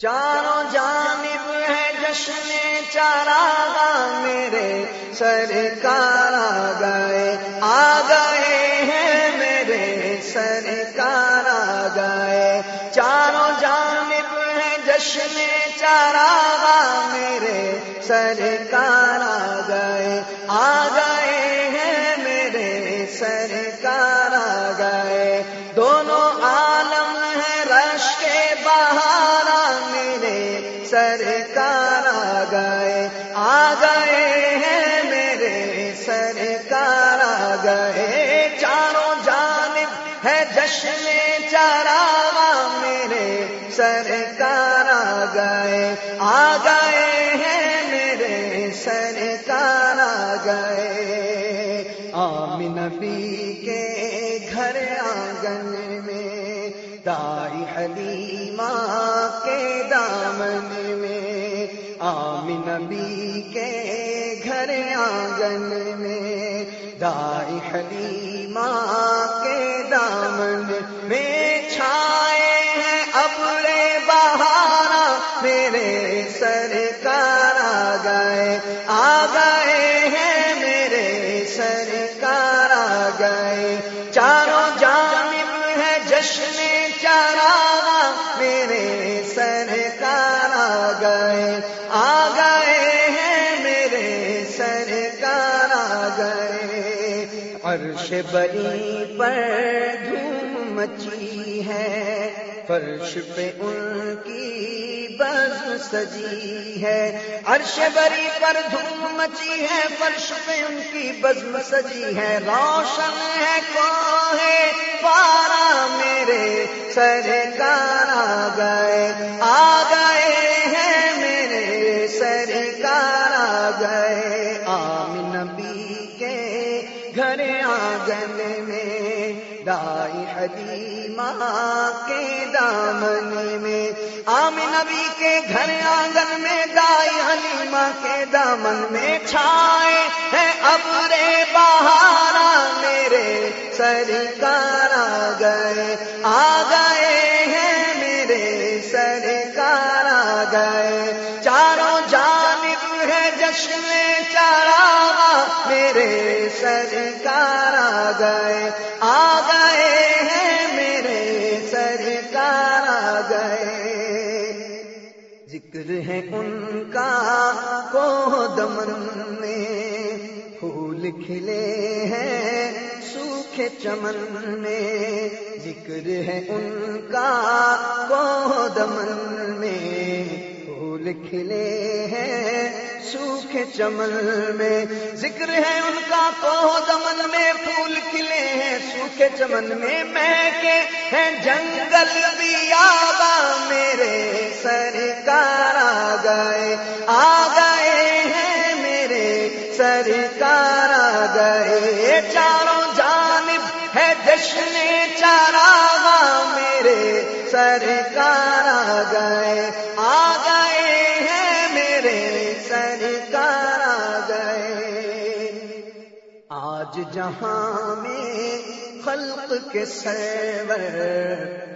چاروں جانب ہے جشن چارا میرے سرکار آ گئے آ گئے ہیں میرے سرکار آ گئے چاروں جانب ہے جشن چارا میرے سرکار آ جشن چارا میرے سرکار آ گئے آ گئے ہیں میرے سرکار آ گئے۔ آمین نبی کے گھر آنگن میں، دائی حلیمہ کے دامن میں۔ آمین نبی کے گھر آنگن میں، دائی حلیمہ گئے چاروں جانب ہے جشن چارا میرے سرکار آ گئے۔ آ گئے ہیں میرے سرکار آ گئے۔ عرش بری پر دھوم مچی ہے۔ فرش پہ ان کی بز سجی ہے۔ عرش بری پر دھوم مچی ہے، فرش پہ ان کی بزم سجی ہے۔ روشن ہے کوہ پارا میرے سرکار آ گئے آ گئے ہیں میرے سرکار آ گئے آمین نبی کے گھر آنگن میں دائی حلیمہ کے دامن میں۔ آمین نبی کے گھر آنگن میں دائی حلیمہ کے دامن میں چھائے ہے ابرے بہارا میرے سرکار آ گئے۔ آ گئے ہیں میرے سرکار آ گئے۔ چاروں جانب ہے جشن چارا میرے سرکار آ گئے۔ کو دمن میں پھول کھلے ہیں، سوکھے چمن میں۔ ذکر ہے ان کا کو دمن میں پھول کھلے ہیں، سوکھے چمن میں۔ ذکر ہے ان کا کو دمن میں پھول کھلے ہیں، سوکھے چمن میں۔ مہکے ہیں جنگل بھی آبا میرے سرکار آ گئے۔ آ گئے آ گئے ہیں میرے سرکار آ گئے۔ آج جہاں میں خلق کے سیور،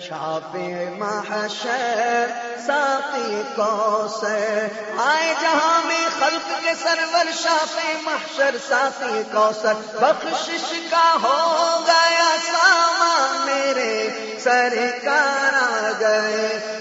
شاپ محشر، ساقی کوسر آئے جہاں میں خلق کے سرور، شاپ محشر، ساقی کوسر بخشش کا ہو گیا ساما میرے سرکار آ گئے۔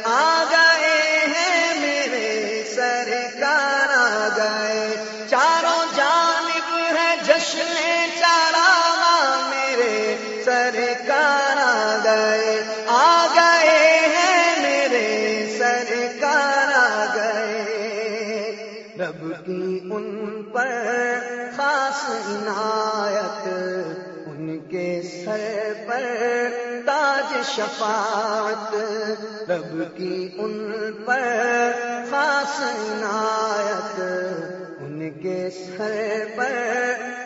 سر پر تاج شفاعت، رب کی ان پر خاص عنایت۔ ان کے سر پر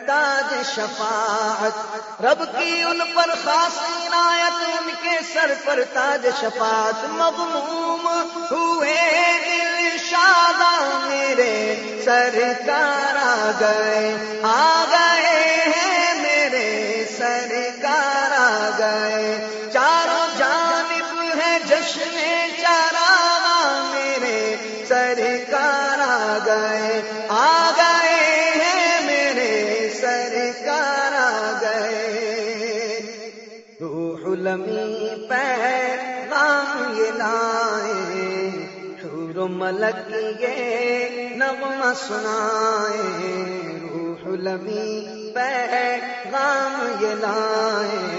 تاج شفاعت، رب کی ان پر خاص عنایت۔ ان کے سر پر تاج شفاعت۔ مغموم ہوئے دل شادہ میرے، سرکار آ گئے آ گئے چاروں جانب ہے جشن چارا میرے، سرکار آ گئے آ گئے ہیں میرے، سرکار آ گئے۔ روح المی پیغام یہ لائے، حور ملک یہ نغمہ سنائے۔ روح المی پیغام یہ لائے۔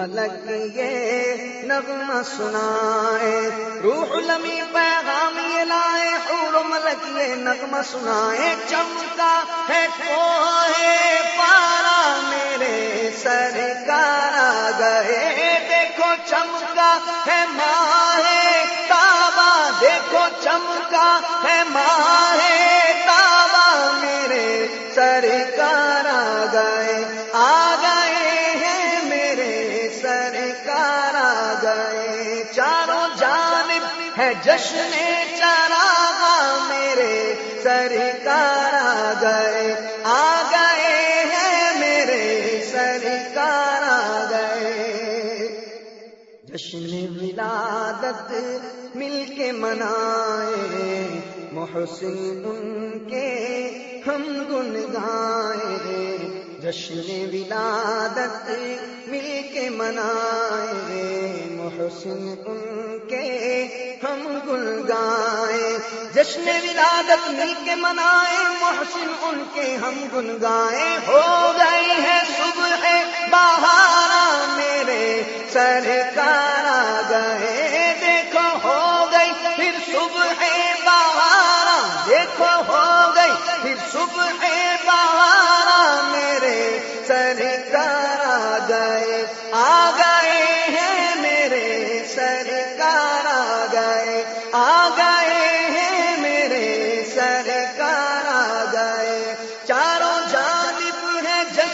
ملک یہ نغمہ سنائے۔ روح لمی پیغام یہ لائے، حور ملک یہ نغمہ سنائے۔ چمکا ہے کوئے پارا، میرے سرکار گئے۔ دیکھو چمکا ہے ماہ تابا، دیکھو چمکا ہے ماہ تابا، میرے سرکار گئے۔ جشن چراغا میرے سرکار آ گئے آ گئے ہیں میرے سرکار آ گئے جشن ولادت مل کے منائے محسن ان کے ہم گن گائے جشن ولادت مل کے منائے محسن ان کے ہم گل گائے جشن ولادت مل کے منائے۔ محسن ان کے ہم گن گائے ہو گئی ہے صبح بہارا میرے، سرکار گئے۔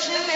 جشن